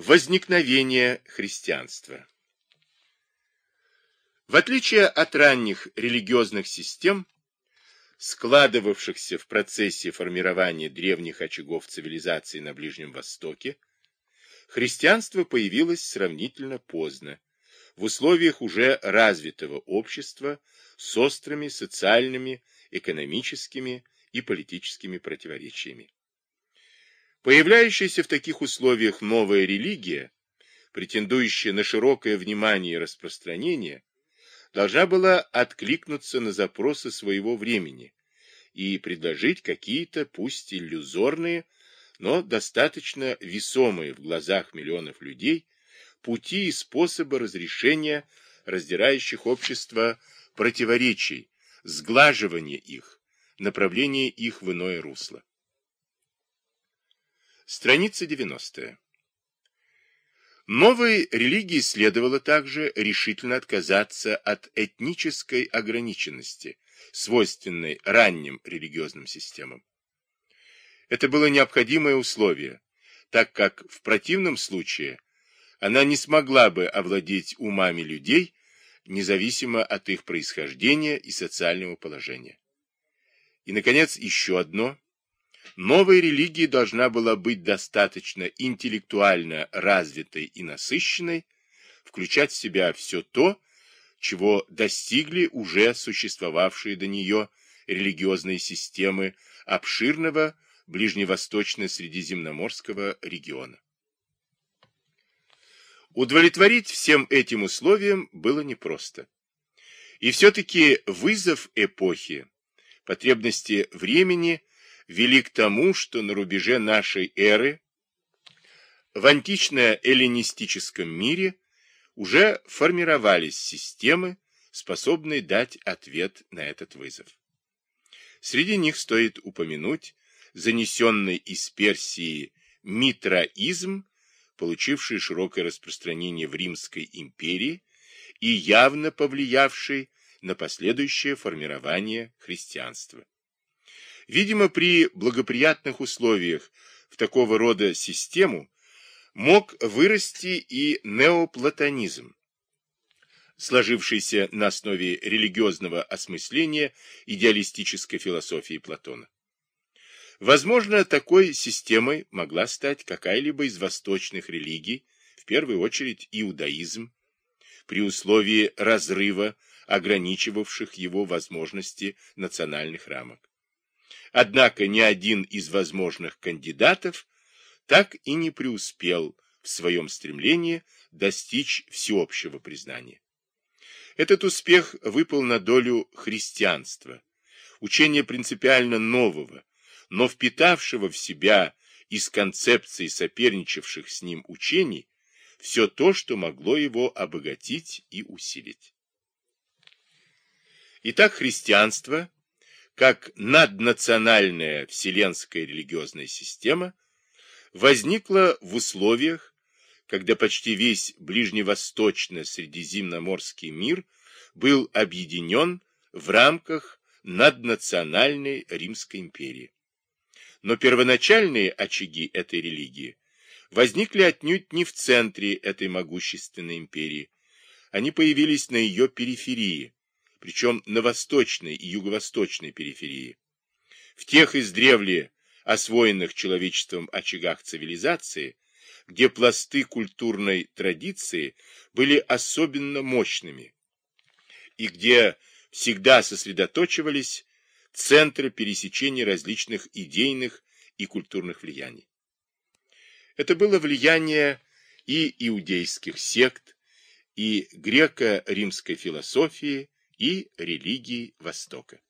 Возникновение христианства В отличие от ранних религиозных систем, складывавшихся в процессе формирования древних очагов цивилизации на Ближнем Востоке, христианство появилось сравнительно поздно, в условиях уже развитого общества с острыми социальными, экономическими и политическими противоречиями. Появляющаяся в таких условиях новая религия, претендующая на широкое внимание и распространение, должна была откликнуться на запросы своего времени и предложить какие-то, пусть иллюзорные, но достаточно весомые в глазах миллионов людей, пути и способы разрешения раздирающих общество противоречий, сглаживания их, направления их в иное русло. Страница 90. Новой религии следовало также решительно отказаться от этнической ограниченности, свойственной ранним религиозным системам. Это было необходимое условие, так как в противном случае она не смогла бы овладеть умами людей, независимо от их происхождения и социального положения. И, наконец, еще одно – Новая религия должна была быть достаточно интеллектуально развитой и насыщенной, включать в себя все то, чего достигли уже существовавшие до нее религиозные системы обширного ближневосточно-средиземноморского региона. Удовлетворить всем этим условиям было непросто. И все-таки вызов эпохи, потребности времени – вели к тому, что на рубеже нашей эры в антично-эллинистическом мире уже формировались системы, способные дать ответ на этот вызов. Среди них стоит упомянуть занесенный из Персии митраизм, получивший широкое распространение в Римской империи и явно повлиявший на последующее формирование христианства. Видимо, при благоприятных условиях в такого рода систему мог вырасти и неоплатонизм, сложившийся на основе религиозного осмысления идеалистической философии Платона. Возможно, такой системой могла стать какая-либо из восточных религий, в первую очередь иудаизм, при условии разрыва, ограничивавших его возможности национальных рамок. Однако ни один из возможных кандидатов так и не преуспел в своем стремлении достичь всеобщего признания. Этот успех выпал на долю христианства, учения принципиально нового, но впитавшего в себя из концепций соперничавших с ним учений все то, что могло его обогатить и усилить. Итак, христианство как наднациональная вселенская религиозная система возникла в условиях, когда почти весь ближневосточно-средиземноморский мир был объединен в рамках наднациональной Римской империи. Но первоначальные очаги этой религии возникли отнюдь не в центре этой могущественной империи, они появились на ее периферии, причем на восточной и юго-восточной периферии. В тех издревле освоенных человечеством очагах цивилизации, где пласты культурной традиции были особенно мощными, и где всегда сосредоточивались центры пересечения различных идейных и культурных влияний. Это было влияние и иудейских сект, и греко-римской философии, и религии Востока.